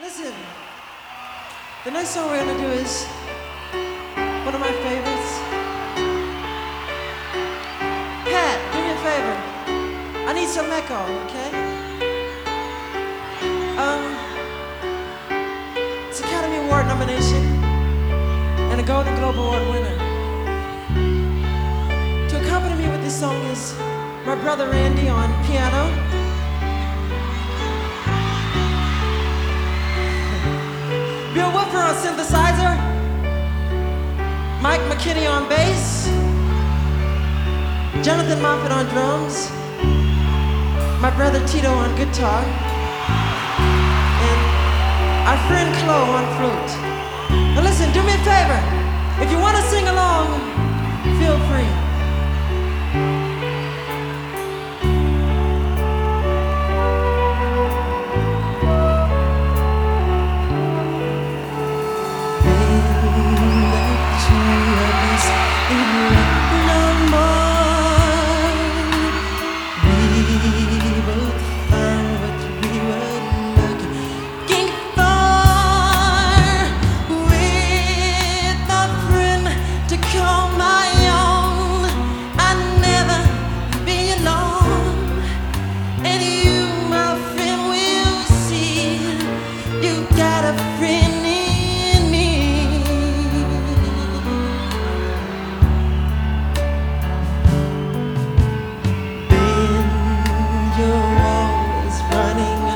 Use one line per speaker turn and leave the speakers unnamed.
Listen, the next song we're gonna do is one of my favorites. Pat, do me a favor. I need some echo, okay? Um, it's Academy Award nomination and a Golden Globe Award winner. To accompany me with this song is my brother Randy on piano. Synthesizer. Mike McKinney on bass. Jonathan Moffett on drums. My brother Tito on guitar. And our friend Chloe on flute. Now listen, do me a favor. If you want to sing along. running